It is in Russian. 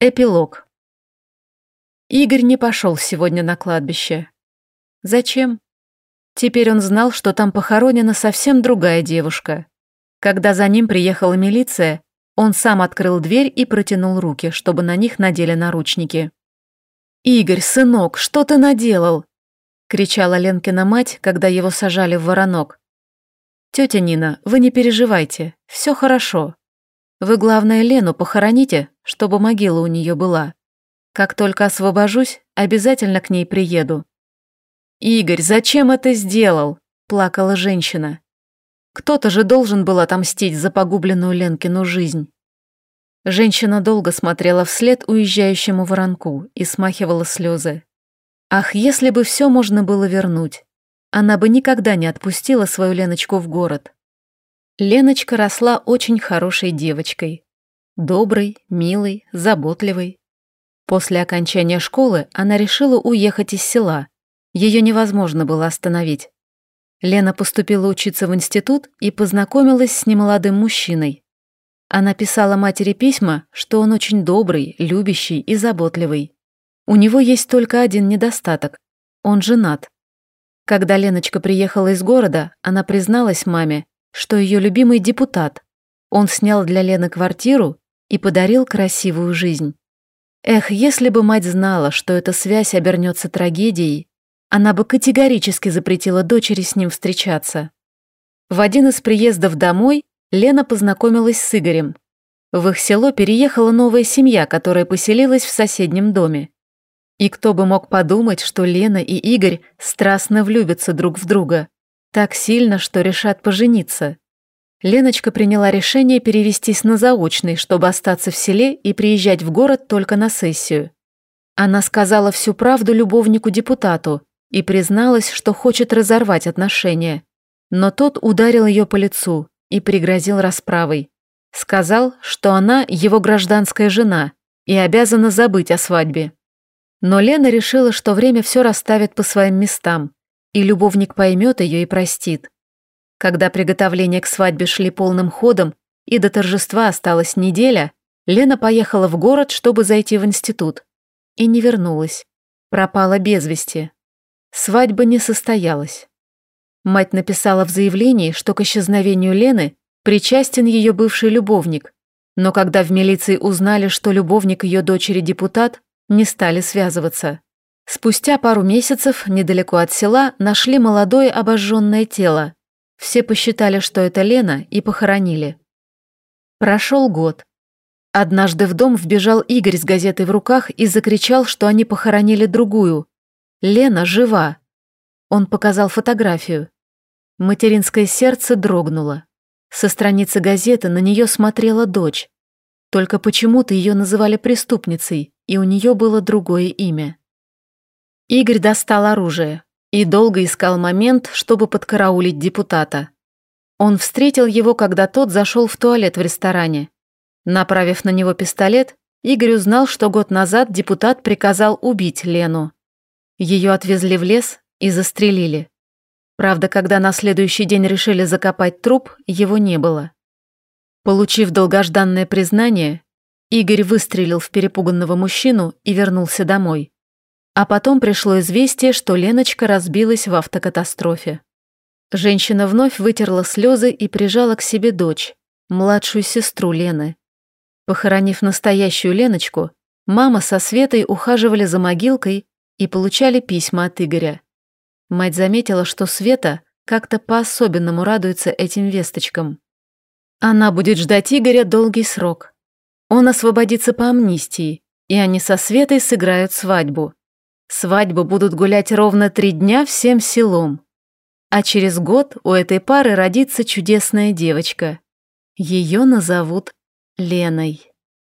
Эпилог. Игорь не пошел сегодня на кладбище. Зачем? Теперь он знал, что там похоронена совсем другая девушка. Когда за ним приехала милиция, он сам открыл дверь и протянул руки, чтобы на них надели наручники. «Игорь, сынок, что ты наделал?» — кричала Ленкина мать, когда его сажали в воронок. «Тетя Нина, вы не переживайте, все хорошо. Вы, главное, Лену похороните, чтобы могила у нее была. Как только освобожусь, обязательно к ней приеду». «Игорь, зачем это сделал?» – плакала женщина. «Кто-то же должен был отомстить за погубленную Ленкину жизнь». Женщина долго смотрела вслед уезжающему воронку и смахивала слезы. Ах, если бы все можно было вернуть. Она бы никогда не отпустила свою Леночку в город. Леночка росла очень хорошей девочкой. Доброй, милой, заботливой. После окончания школы она решила уехать из села. Ее невозможно было остановить. Лена поступила учиться в институт и познакомилась с немолодым мужчиной. Она писала матери письма, что он очень добрый, любящий и заботливый. У него есть только один недостаток – он женат. Когда Леночка приехала из города, она призналась маме, что ее любимый депутат. Он снял для Лены квартиру и подарил красивую жизнь. Эх, если бы мать знала, что эта связь обернется трагедией, она бы категорически запретила дочери с ним встречаться. В один из приездов домой Лена познакомилась с Игорем. В их село переехала новая семья, которая поселилась в соседнем доме. И кто бы мог подумать, что Лена и Игорь страстно влюбятся друг в друга. Так сильно, что решат пожениться. Леночка приняла решение перевестись на заочный, чтобы остаться в селе и приезжать в город только на сессию. Она сказала всю правду любовнику-депутату и призналась, что хочет разорвать отношения. Но тот ударил ее по лицу и пригрозил расправой. Сказал, что она его гражданская жена и обязана забыть о свадьбе. Но Лена решила, что время все расставит по своим местам, и любовник поймет ее и простит. Когда приготовления к свадьбе шли полным ходом и до торжества осталась неделя, Лена поехала в город, чтобы зайти в институт. И не вернулась. Пропала без вести. Свадьба не состоялась. Мать написала в заявлении, что к исчезновению Лены причастен ее бывший любовник, но когда в милиции узнали, что любовник ее дочери депутат, не стали связываться. Спустя пару месяцев недалеко от села нашли молодое обожженное тело. Все посчитали, что это Лена, и похоронили. Прошел год. Однажды в дом вбежал Игорь с газетой в руках и закричал, что они похоронили другую. Лена жива. Он показал фотографию. Материнское сердце дрогнуло. Со страницы газеты на нее смотрела дочь. Только почему-то ее называли преступницей, и у нее было другое имя. Игорь достал оружие и долго искал момент, чтобы подкараулить депутата. Он встретил его, когда тот зашел в туалет в ресторане. Направив на него пистолет, Игорь узнал, что год назад депутат приказал убить Лену. Ее отвезли в лес и застрелили. Правда, когда на следующий день решили закопать труп, его не было. Получив долгожданное признание, Игорь выстрелил в перепуганного мужчину и вернулся домой. А потом пришло известие, что Леночка разбилась в автокатастрофе. Женщина вновь вытерла слезы и прижала к себе дочь, младшую сестру Лены. Похоронив настоящую Леночку, мама со Светой ухаживали за могилкой и получали письма от Игоря. Мать заметила, что Света как-то по-особенному радуется этим весточкам. Она будет ждать Игоря долгий срок. Он освободится по амнистии, и они со Светой сыграют свадьбу. Свадьбу будут гулять ровно три дня всем селом. А через год у этой пары родится чудесная девочка. Ее назовут Леной.